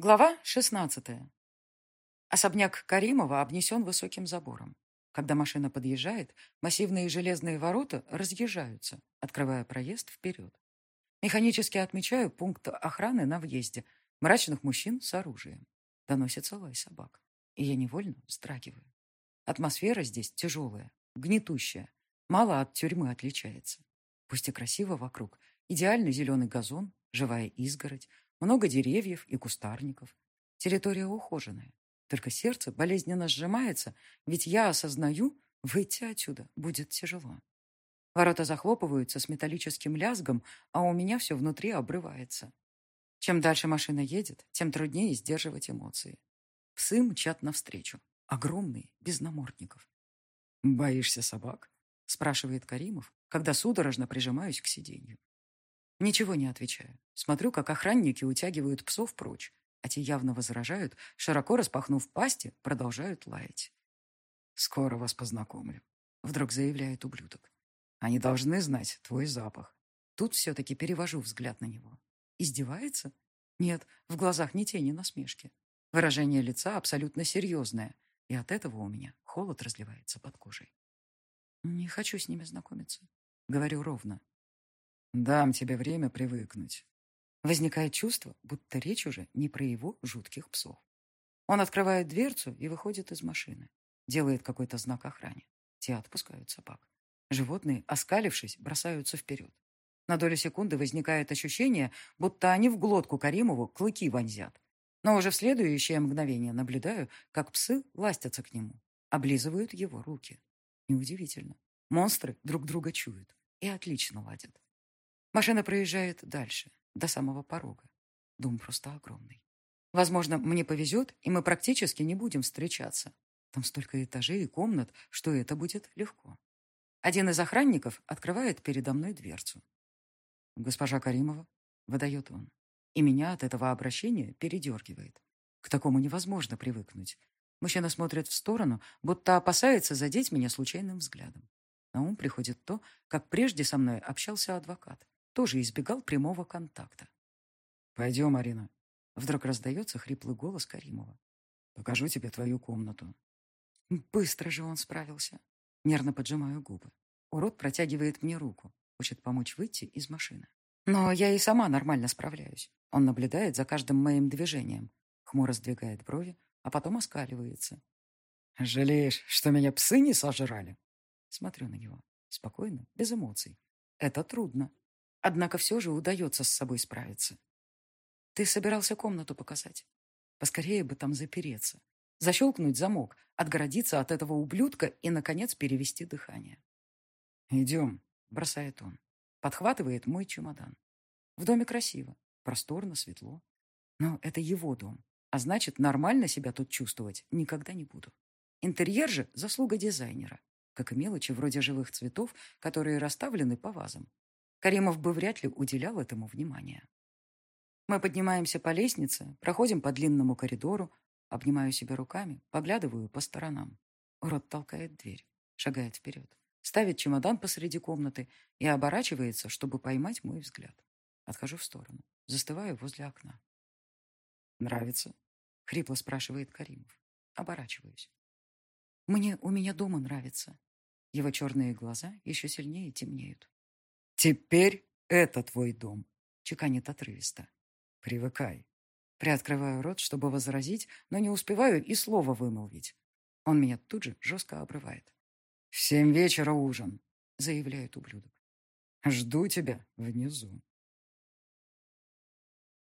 Глава 16. Особняк Каримова обнесен высоким забором. Когда машина подъезжает, массивные железные ворота разъезжаются, открывая проезд вперед. Механически отмечаю пункт охраны на въезде. Мрачных мужчин с оружием. Доносится лай собак. И я невольно вздрагиваю. Атмосфера здесь тяжелая, гнетущая. Мало от тюрьмы отличается. Пусть и красиво вокруг. Идеальный зеленый газон, живая изгородь, много деревьев и кустарников. Территория ухоженная. Только сердце болезненно сжимается, ведь я осознаю, выйти отсюда будет тяжело. Ворота захлопываются с металлическим лязгом, а у меня все внутри обрывается. Чем дальше машина едет, тем труднее сдерживать эмоции. Псы мчат навстречу. Огромные, без намордников. «Боишься собак?» – спрашивает Каримов, когда судорожно прижимаюсь к сиденью. Ничего не отвечаю. Смотрю, как охранники утягивают псов прочь, а те явно возражают, широко распахнув пасти, продолжают лаять. «Скоро вас познакомлю», — вдруг заявляет ублюдок. «Они должны знать твой запах». Тут все-таки перевожу взгляд на него. Издевается? Нет, в глазах ни тени насмешки. Выражение лица абсолютно серьезное, и от этого у меня холод разливается под кожей. «Не хочу с ними знакомиться», — говорю ровно. Дам тебе время привыкнуть. Возникает чувство, будто речь уже не про его жутких псов. Он открывает дверцу и выходит из машины. Делает какой-то знак охране. Те отпускают собак. Животные, оскалившись, бросаются вперед. На долю секунды возникает ощущение, будто они в глотку Каримову клыки вонзят. Но уже в следующее мгновение наблюдаю, как псы ластятся к нему, облизывают его руки. Неудивительно. Монстры друг друга чуют и отлично ладят. Машина проезжает дальше, до самого порога. Дом просто огромный. Возможно, мне повезет, и мы практически не будем встречаться. Там столько этажей и комнат, что это будет легко. Один из охранников открывает передо мной дверцу. «Госпожа Каримова», — выдает он. И меня от этого обращения передергивает. К такому невозможно привыкнуть. Мужчина смотрит в сторону, будто опасается задеть меня случайным взглядом. На ум приходит то, как прежде со мной общался адвокат тоже избегал прямого контакта. «Пойдем, Арина». Вдруг раздается хриплый голос Каримова. «Покажу тебе твою комнату». Быстро же он справился. Нервно поджимаю губы. Урод протягивает мне руку. Хочет помочь выйти из машины. Но я и сама нормально справляюсь. Он наблюдает за каждым моим движением. Хмуро сдвигает брови, а потом оскаливается. «Жалеешь, что меня псы не сожрали?» Смотрю на него. Спокойно, без эмоций. Это трудно. Однако все же удается с собой справиться. Ты собирался комнату показать. Поскорее бы там запереться. Защелкнуть замок, отгородиться от этого ублюдка и, наконец, перевести дыхание. «Идем», — бросает он. Подхватывает мой чемодан. В доме красиво, просторно, светло. Но это его дом, а значит, нормально себя тут чувствовать никогда не буду. Интерьер же — заслуга дизайнера, как и мелочи вроде живых цветов, которые расставлены по вазам. Каримов бы вряд ли уделял этому внимания. Мы поднимаемся по лестнице, проходим по длинному коридору, обнимаю себя руками, поглядываю по сторонам. Урод толкает дверь, шагает вперед, ставит чемодан посреди комнаты и оборачивается, чтобы поймать мой взгляд. Отхожу в сторону, застываю возле окна. «Нравится?» — хрипло спрашивает Каримов. Оборачиваюсь. «Мне у меня дома нравится». Его черные глаза еще сильнее темнеют. «Теперь это твой дом», — чеканит отрывисто. «Привыкай». Приоткрываю рот, чтобы возразить, но не успеваю и слова вымолвить. Он меня тут же жестко обрывает. «В семь вечера ужин», — заявляет ублюдок. «Жду тебя внизу».